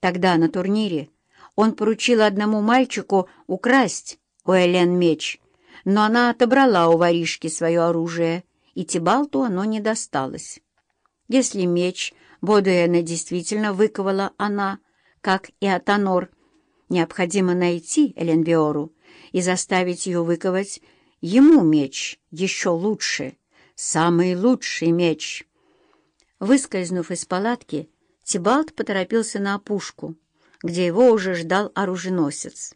Тогда на турнире он поручил одному мальчику украсть у Элен меч, но она отобрала у воришки свое оружие, и Тибалту оно не досталось. Если меч Бодуэна действительно выковала она, как и Атонор, необходимо найти Эленвиору и заставить ее выковать ему меч еще лучше, самый лучший меч. Выскользнув из палатки, Тибалт поторопился на опушку, где его уже ждал оруженосец.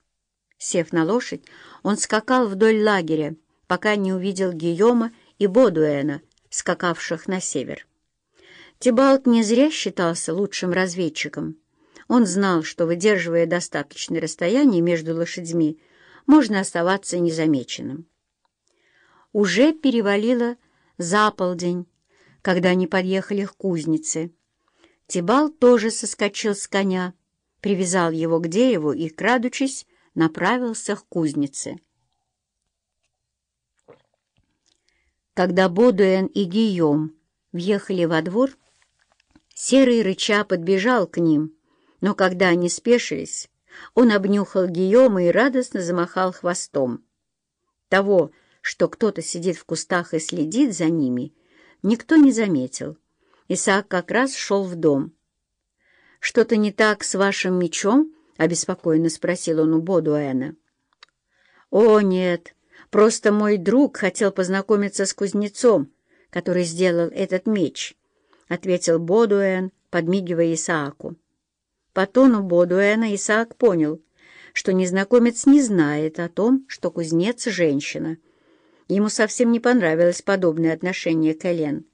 Сев на лошадь, он скакал вдоль лагеря, пока не увидел Гийома и Бодуэна, скакавших на север. Тибалт не зря считался лучшим разведчиком. Он знал, что, выдерживая достаточное расстояние между лошадьми, можно оставаться незамеченным. Уже перевалило за полдень, когда они подъехали к кузнице. Тибал тоже соскочил с коня, привязал его к дереву и, крадучись, направился к кузнице. Когда Бодуэн и Гийом въехали во двор, Серый рыча подбежал к ним, но когда они спешились, он обнюхал Гийома и радостно замахал хвостом. Того, что кто-то сидит в кустах и следит за ними, никто не заметил. Исаак как раз шел в дом. «Что-то не так с вашим мечом?» — обеспокоенно спросил он у Бодуэна. «О, нет, просто мой друг хотел познакомиться с кузнецом, который сделал этот меч». — ответил Бодуэн, подмигивая Исааку. По тону Бодуэна Исаак понял, что незнакомец не знает о том, что кузнец — женщина. Ему совсем не понравилось подобное отношение к Элен.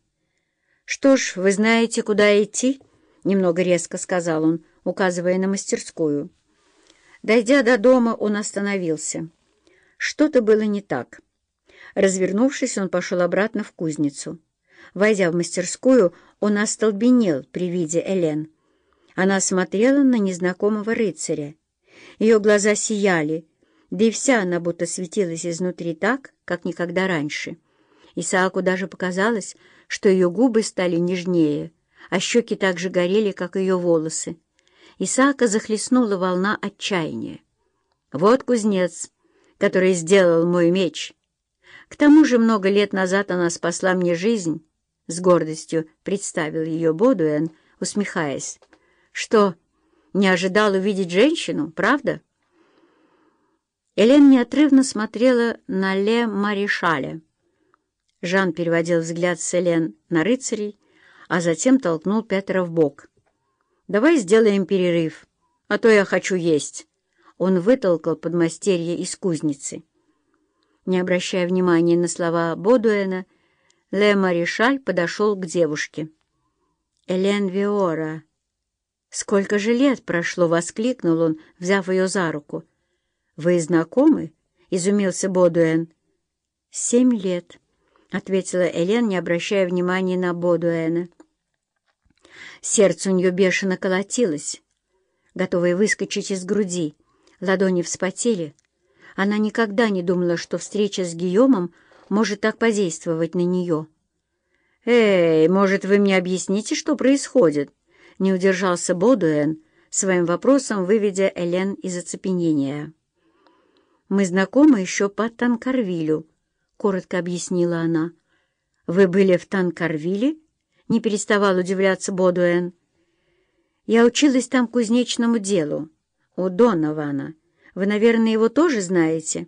«Что ж, вы знаете, куда идти?» — немного резко сказал он, указывая на мастерскую. Дойдя до дома, он остановился. Что-то было не так. Развернувшись, он пошел обратно в кузницу. Войдя в мастерскую, он остолбенел при виде Элен. Она смотрела на незнакомого рыцаря. Ее глаза сияли, да и вся она будто светилась изнутри так, как никогда раньше. Исааку даже показалось, что ее губы стали нежнее, а щеки так же горели, как ее волосы. Исаака захлестнула волна отчаяния. «Вот кузнец, который сделал мой меч. К тому же много лет назад она спасла мне жизнь» с гордостью представил ее Бодуэн, усмехаясь. «Что, не ожидал увидеть женщину, правда?» Элен неотрывно смотрела на Ле Маришаля. Жан переводил взгляд с Элен на рыцарей, а затем толкнул Петра в бок. «Давай сделаем перерыв, а то я хочу есть». Он вытолкал подмастерье из кузницы. Не обращая внимания на слова Бодуэна, Ле Маришаль подошел к девушке. «Элен Виора!» «Сколько же лет прошло!» — воскликнул он, взяв ее за руку. «Вы знакомы?» — изумился Бодуэн. «Семь лет», — ответила Элен, не обращая внимания на Бодуэна. Сердце у нее бешено колотилось, готовое выскочить из груди. Ладони вспотели. Она никогда не думала, что встреча с Гийомом может так подействовать на нее. «Эй, может, вы мне объясните, что происходит?» — не удержался Бодуэн, своим вопросом выведя Элен из оцепенения. «Мы знакомы еще по Танкарвилю», — коротко объяснила она. «Вы были в Танкарвиле?» — не переставал удивляться Бодуэн. «Я училась там кузнечному делу, у Донована. Вы, наверное, его тоже знаете?»